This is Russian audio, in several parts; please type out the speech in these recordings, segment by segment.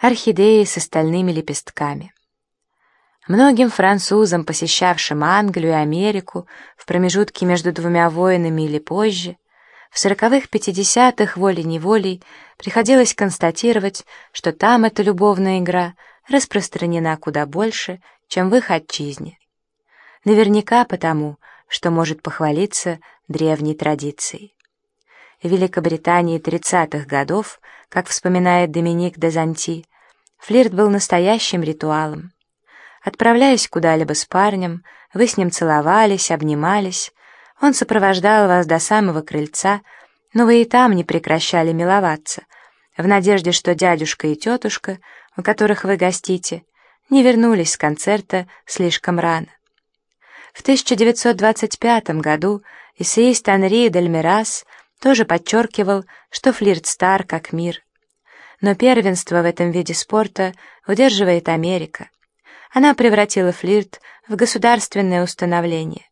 орхидеи с остальными лепестками. Многим французам, посещавшим Англию и Америку в промежутке между двумя войнами или позже, в сороковых-пятидесятых волей-неволей приходилось констатировать, что там эта любовная игра распространена куда больше, чем в их отчизне. Наверняка потому, что может похвалиться древней традицией. Великобритании 30-х годов, как вспоминает Доминик де Занти, флирт был настоящим ритуалом. Отправляясь куда-либо с парнем, вы с ним целовались, обнимались, он сопровождал вас до самого крыльца, но вы и там не прекращали миловаться, в надежде, что дядюшка и тетушка, у которых вы гостите, не вернулись с концерта слишком рано. В 1925 году эссеист Анри Дельмирас тоже подчеркивал, что флирт стар как мир. Но первенство в этом виде спорта удерживает Америка она превратила флирт в государственное установление,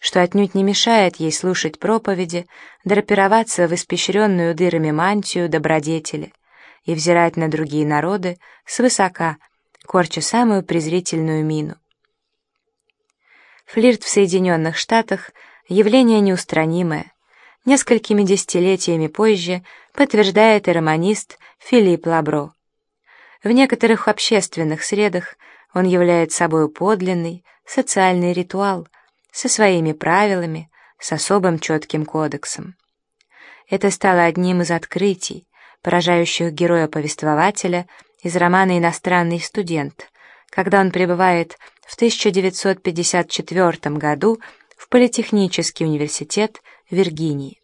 что отнюдь не мешает ей слушать проповеди, драпироваться в испещренную дырами мантию добродетели и взирать на другие народы свысока, корча самую презрительную мину. Флирт в Соединенных Штатах — явление неустранимое. Несколькими десятилетиями позже подтверждает и романист Филипп Лабро. В некоторых общественных средах он является собой подлинный социальный ритуал со своими правилами, с особым четким кодексом. Это стало одним из открытий, поражающих героя-повествователя из романа «Иностранный студент», когда он прибывает в 1954 году в Политехнический университет Виргинии.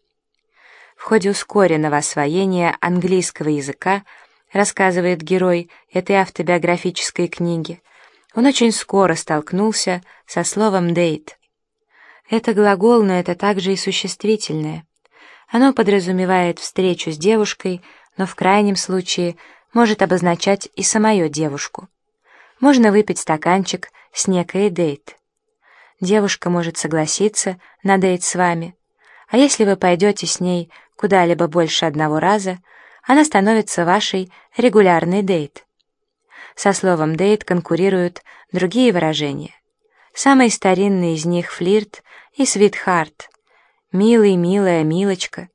В ходе ускоренного освоения английского языка, рассказывает герой этой автобиографической книги, он очень скоро столкнулся со словом «дейт». Это глагол, но это также и существительное. Оно подразумевает встречу с девушкой, но в крайнем случае может обозначать и самую девушку. Можно выпить стаканчик с некой дейт. Девушка может согласиться на дейт с вами, а если вы пойдете с ней куда-либо больше одного раза, она становится вашей регулярной дейт. Со словом «дейт» конкурируют другие выражения. Самые старинные из них — флирт и свитхарт, милый, милая, милочка,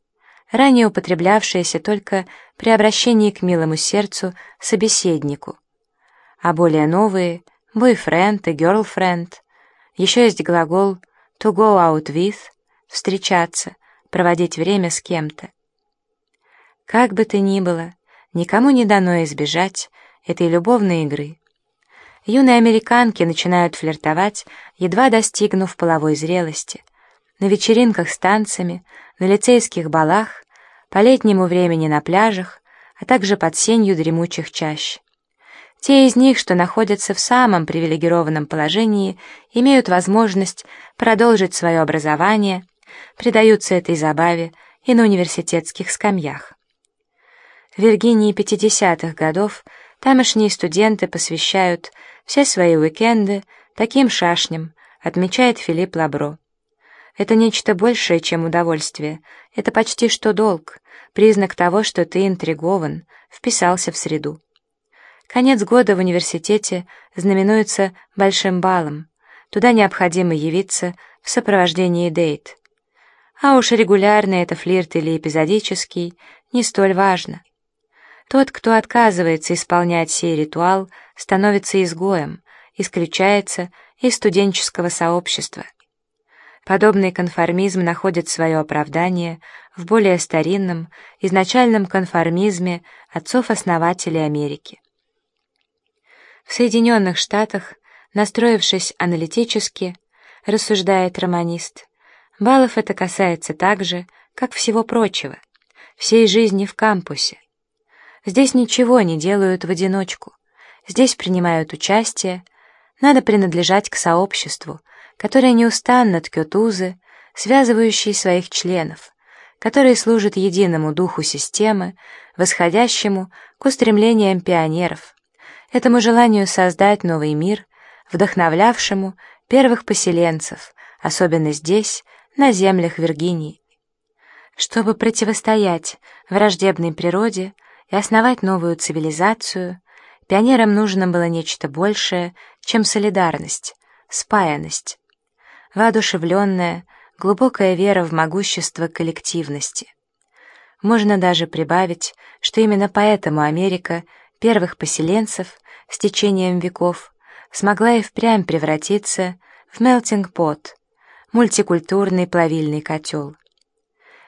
ранее употреблявшиеся только при обращении к милому сердцу собеседнику, а более новые — boyfriend и girlfriend. Еще есть глагол to go out with — встречаться, проводить время с кем-то. Как бы то ни было, никому не дано избежать этой любовной игры. Юные американки начинают флиртовать, едва достигнув половой зрелости, на вечеринках с танцами, на лицейских балах, по летнему времени на пляжах, а также под сенью дремучих чащ. Те из них, что находятся в самом привилегированном положении, имеют возможность продолжить свое образование, предаются этой забаве и на университетских скамьях. В Виргинии 50-х годов Тамошние студенты посвящают все свои уикенды таким шашням, отмечает Филипп Лабро. Это нечто большее, чем удовольствие. Это почти что долг, признак того, что ты интригован, вписался в среду. Конец года в университете знаменуется большим балом. Туда необходимо явиться в сопровождении дейт. А уж регулярный это флирт или эпизодический, не столь важно. Тот, кто отказывается исполнять сей ритуал, становится изгоем, исключается из студенческого сообщества. Подобный конформизм находит свое оправдание в более старинном, изначальном конформизме отцов-основателей Америки. В Соединенных Штатах, настроившись аналитически, рассуждает романист, баллов это касается так же, как всего прочего, всей жизни в кампусе. Здесь ничего не делают в одиночку. Здесь принимают участие. Надо принадлежать к сообществу, которое неустанно ткет узы, связывающие своих членов, которые служат единому духу системы, восходящему к устремлениям пионеров, этому желанию создать новый мир, вдохновлявшему первых поселенцев, особенно здесь, на землях Виргинии. Чтобы противостоять враждебной природе, и основать новую цивилизацию, Пионерам нужно было нечто большее, чем солидарность, спаянность, воодушевленная, глубокая вера в могущество коллективности. Можно даже прибавить, что именно поэтому Америка первых поселенцев с течением веков смогла и впрямь превратиться в melting-pot, мультикультурный плавильный котел.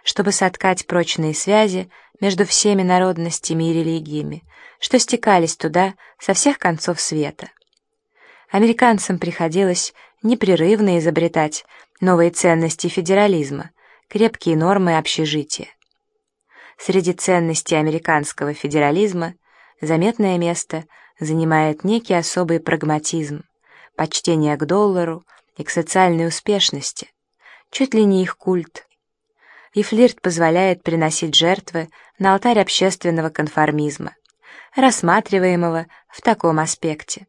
Чтобы соткать прочные связи между всеми народностями и религиями, что стекались туда со всех концов света. Американцам приходилось непрерывно изобретать новые ценности федерализма, крепкие нормы общежития. Среди ценностей американского федерализма заметное место занимает некий особый прагматизм, почтение к доллару и к социальной успешности, чуть ли не их культ. И флирт позволяет приносить жертвы на алтарь общественного конформизма, рассматриваемого в таком аспекте.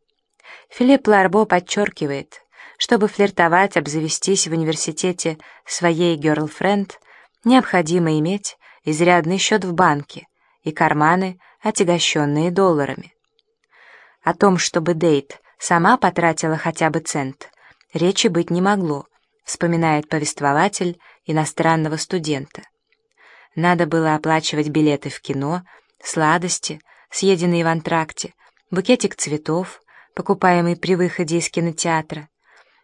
Филипп Ларбо подчеркивает, чтобы флиртовать, обзавестись в университете своей герлфренд, необходимо иметь изрядный счет в банке и карманы, отягощенные долларами. О том, чтобы Дейт сама потратила хотя бы цент, речи быть не могло, вспоминает повествователь иностранного студента. Надо было оплачивать билеты в кино, сладости, съеденные в антракте, букетик цветов, покупаемый при выходе из кинотеатра.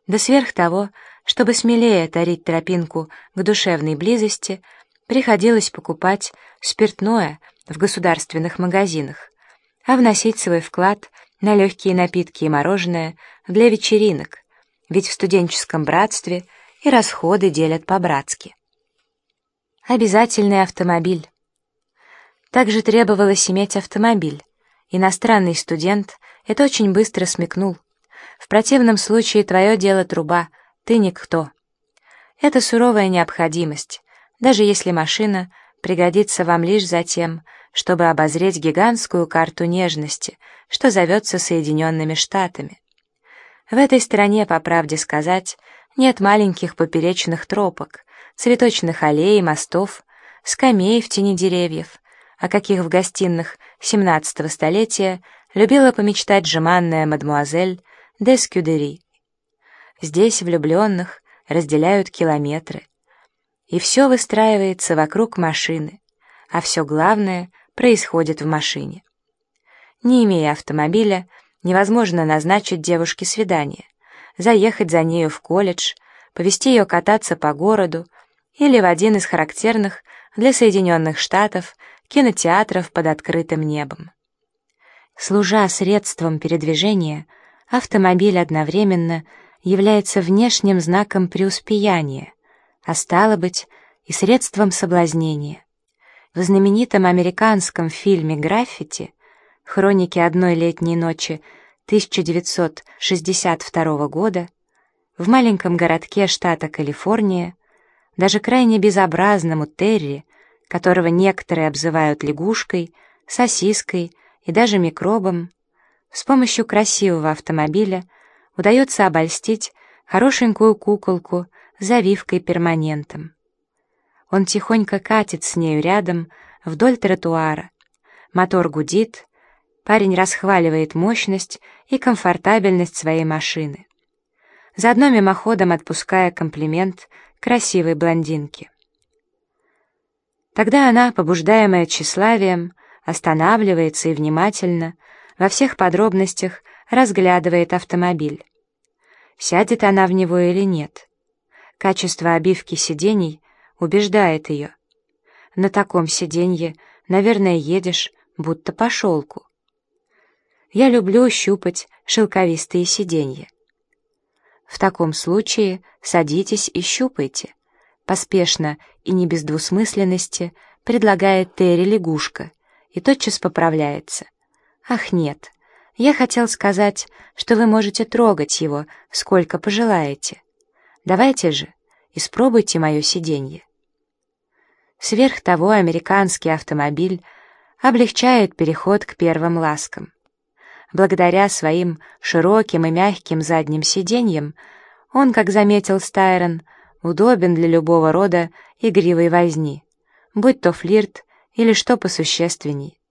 Да сверх того, чтобы смелее тарить тропинку к душевной близости, приходилось покупать спиртное в государственных магазинах, а вносить свой вклад на легкие напитки и мороженое для вечеринок, ведь в студенческом братстве и расходы делят по-братски. Обязательный автомобиль. Также требовалось иметь автомобиль. Иностранный студент это очень быстро смекнул. В противном случае твое дело труба, ты никто. Это суровая необходимость, даже если машина пригодится вам лишь за тем, чтобы обозреть гигантскую карту нежности, что зовется Соединенными Штатами. В этой стране, по правде сказать, нет маленьких поперечных тропок, цветочных аллей, мостов, скамей в тени деревьев, о каких в гостиных XVII столетия любила помечтать жеманная мадмуазель де Скюдери. Здесь влюбленных разделяют километры, и все выстраивается вокруг машины, а все главное происходит в машине. Не имея автомобиля, невозможно назначить девушке свидание, заехать за нею в колледж, повести ее кататься по городу или в один из характерных для Соединенных Штатов кинотеатров под открытым небом. Служа средством передвижения, автомобиль одновременно является внешним знаком преуспеяния, а стало быть, и средством соблазнения. В знаменитом американском фильме «Граффити» «Хроники одной летней ночи» 1962 года в маленьком городке штата Калифорния даже крайне безобразному Терри которого некоторые обзывают лягушкой, сосиской и даже микробом, с помощью красивого автомобиля удается обольстить хорошенькую куколку с завивкой-перманентом. Он тихонько катит с нею рядом вдоль тротуара. Мотор гудит, парень расхваливает мощность и комфортабельность своей машины. Заодно мимоходом отпуская комплимент красивой блондинке. Тогда она, побуждаемая тщеславием, останавливается и внимательно, во всех подробностях разглядывает автомобиль. Сядет она в него или нет. Качество обивки сидений убеждает ее. На таком сиденье, наверное, едешь, будто по шелку. Я люблю щупать шелковистые сиденья. В таком случае садитесь и щупайте поспешно и не без двусмысленности предлагает Терри лягушка и тотчас поправляется. Ах, нет, я хотел сказать, что вы можете трогать его, сколько пожелаете. Давайте же, испробуйте мое сиденье. Сверх того, американский автомобиль облегчает переход к первым ласкам. Благодаря своим широким и мягким задним сиденьям он, как заметил Стайрон, удобен для любого рода игривой возни, будь то флирт или что посущественней.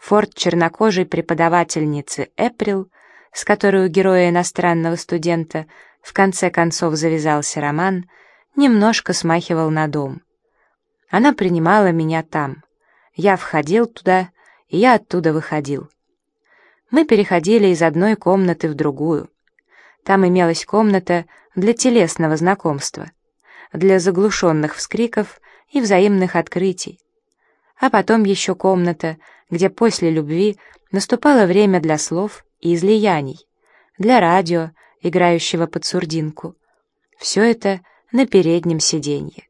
форт чернокожей преподавательницы Эприл, с которой у героя иностранного студента в конце концов завязался роман, немножко смахивал на дом. Она принимала меня там. Я входил туда, и я оттуда выходил. Мы переходили из одной комнаты в другую. Там имелась комната для телесного знакомства, для заглушенных вскриков и взаимных открытий. А потом еще комната, где после любви наступало время для слов и излияний, для радио, играющего под сурдинку. Все это на переднем сиденье.